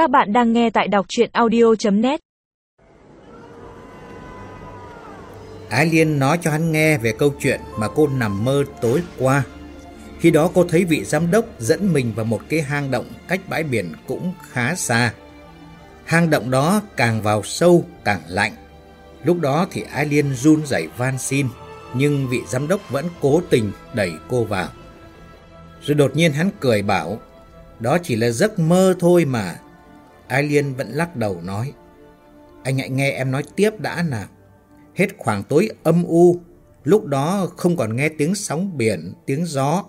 Các bạn đang nghe tại đọc chuyện audio.net Ái Liên nói cho hắn nghe về câu chuyện mà cô nằm mơ tối qua. Khi đó cô thấy vị giám đốc dẫn mình vào một cái hang động cách bãi biển cũng khá xa. Hang động đó càng vào sâu càng lạnh. Lúc đó thì Ái Liên run rẩy van xin, nhưng vị giám đốc vẫn cố tình đẩy cô vào. Rồi đột nhiên hắn cười bảo, đó chỉ là giấc mơ thôi mà. Ái Liên vẫn lắc đầu nói, anh hãy nghe em nói tiếp đã nào. Hết khoảng tối âm u, lúc đó không còn nghe tiếng sóng biển, tiếng gió.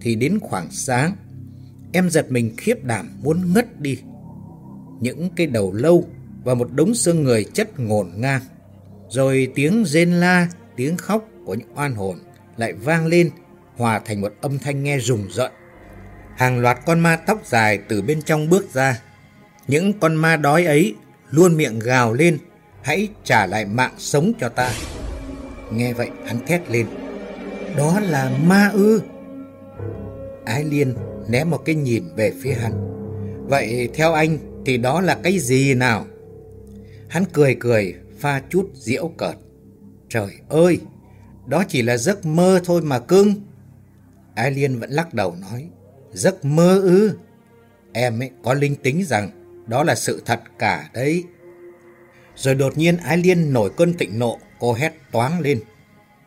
Thì đến khoảng sáng, em giật mình khiếp đảm muốn ngất đi. Những cái đầu lâu và một đống xương người chất ngổn ngang. Rồi tiếng rên la, tiếng khóc của những oan hồn lại vang lên, hòa thành một âm thanh nghe rùng rợn. Hàng loạt con ma tóc dài từ bên trong bước ra. Những con ma đói ấy luôn miệng gào lên, hãy trả lại mạng sống cho ta. Nghe vậy hắn thét lên, đó là ma ư. Ái Liên ném một cái nhìn về phía hắn. Vậy theo anh thì đó là cái gì nào? Hắn cười cười, pha chút diễu cợt. Trời ơi, đó chỉ là giấc mơ thôi mà cưng. Ái Liên vẫn lắc đầu nói, giấc mơ ư. Em ấy có linh tính rằng đó là sự thật cả đấy. Rồi đột nhiên Ái Liên nổi cơn thịnh nộ, cô hét toáng lên.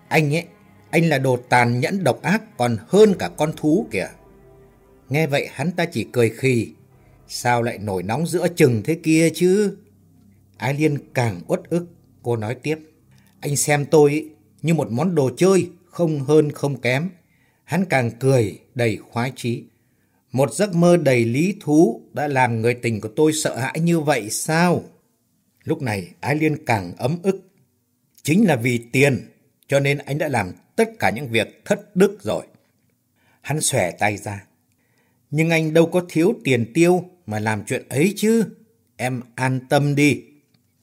Anh ấy, anh là đồ tàn nhẫn độc ác còn hơn cả con thú kìa. Nghe vậy hắn ta chỉ cười khì. Sao lại nổi nóng giữa chừng thế kia chứ? Ái Liên càng uất ức, cô nói tiếp. Anh xem tôi như một món đồ chơi, không hơn không kém. Hắn càng cười, đầy khoái chí. Một giấc mơ đầy lý thú đã làm người tình của tôi sợ hãi như vậy sao? Lúc này Ái Liên càng ấm ức. Chính là vì tiền, cho nên anh đã làm tất cả những việc thất đức rồi. Hắn xòe tay ra. Nhưng anh đâu có thiếu tiền tiêu mà làm chuyện ấy chứ. Em an tâm đi.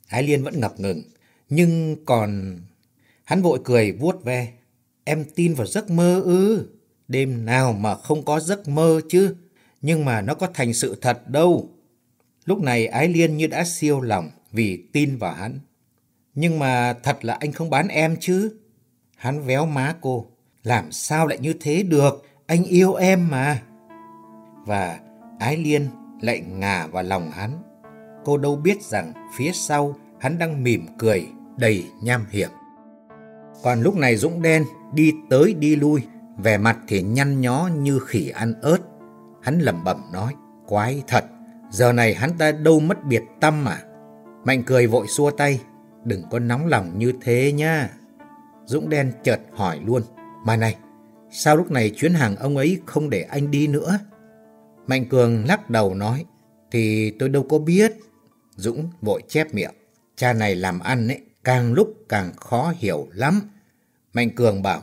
Ái Liên vẫn ngập ngừng. Nhưng còn... Hắn vội cười vuốt ve. Em tin vào giấc mơ ư. Đêm nào mà không có giấc mơ chứ. Nhưng mà nó có thành sự thật đâu. Lúc này Ái Liên như đã siêu lòng vì tin vào hắn. Nhưng mà thật là anh không bán em chứ. Hắn véo má cô. Làm sao lại như thế được? Anh yêu em mà. Và Ái Liên lại ngả vào lòng hắn. Cô đâu biết rằng phía sau hắn đang mỉm cười đầy nham hiểm. Còn lúc này Dũng đen đi tới đi lui, vẻ mặt thì nhăn nhó như khỉ ăn ớt. Hắn lẩm bẩm nói, quái thật, giờ này hắn ta đâu mất biệt tâm mà. Mạnh cười vội xua tay, đừng có nóng lòng như thế nha. Dũng đen chợt hỏi luôn, mà này, sao lúc này chuyến hàng ông ấy không để anh đi nữa? Mạnh Cường lắc đầu nói, thì tôi đâu có biết. Dũng vội chép miệng, cha này làm ăn ấy, càng lúc càng khó hiểu lắm. Mạnh Cường bảo,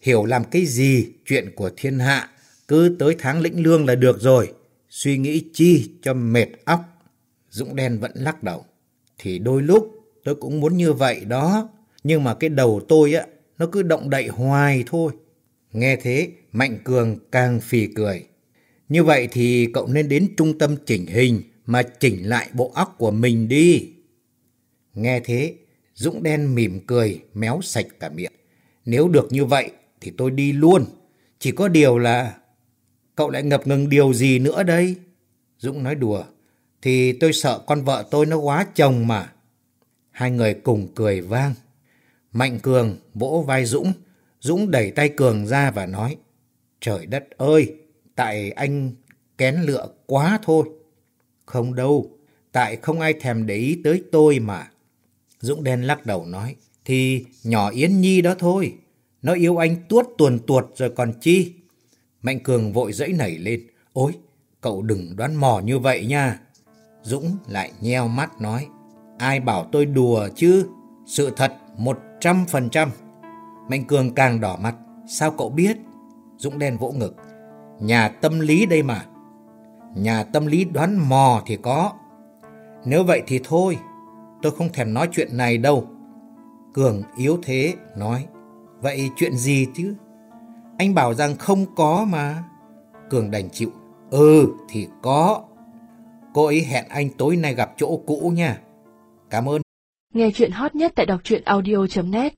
hiểu làm cái gì chuyện của thiên hạ, cứ tới tháng lĩnh lương là được rồi, suy nghĩ chi cho mệt óc. Dũng đen vẫn lắc đầu, thì đôi lúc tôi cũng muốn như vậy đó, nhưng mà cái đầu tôi á, nó cứ động đậy hoài thôi. Nghe thế, Mạnh Cường càng phì cười. Như vậy thì cậu nên đến trung tâm chỉnh hình mà chỉnh lại bộ óc của mình đi. Nghe thế, Dũng đen mỉm cười, méo sạch cả miệng. Nếu được như vậy thì tôi đi luôn. Chỉ có điều là... Cậu lại ngập ngừng điều gì nữa đây? Dũng nói đùa. Thì tôi sợ con vợ tôi nó quá chồng mà. Hai người cùng cười vang. Mạnh Cường vỗ vai Dũng. Dũng đẩy tay Cường ra và nói. Trời đất ơi! Tại anh kén lựa quá thôi. Không đâu, tại không ai thèm để ý tới tôi mà. Dũng đen lắc đầu nói, thì nhỏ Yến Nhi đó thôi. Nó yêu anh tuốt tuồn tuột rồi còn chi. Mạnh Cường vội dẫy nảy lên. Ôi, cậu đừng đoán mò như vậy nha. Dũng lại nheo mắt nói, ai bảo tôi đùa chứ? Sự thật một trăm phần trăm. Mạnh Cường càng đỏ mặt, sao cậu biết? Dũng đen vỗ ngực, Nhà tâm lý đây mà. Nhà tâm lý đoán mò thì có. Nếu vậy thì thôi, tôi không thèm nói chuyện này đâu. Cường yếu thế, nói. Vậy chuyện gì chứ? Anh bảo rằng không có mà. Cường đành chịu. Ừ thì có. Cô ấy hẹn anh tối nay gặp chỗ cũ nha. Cảm ơn. Nghe chuyện hot nhất tại đọc truyện audio.net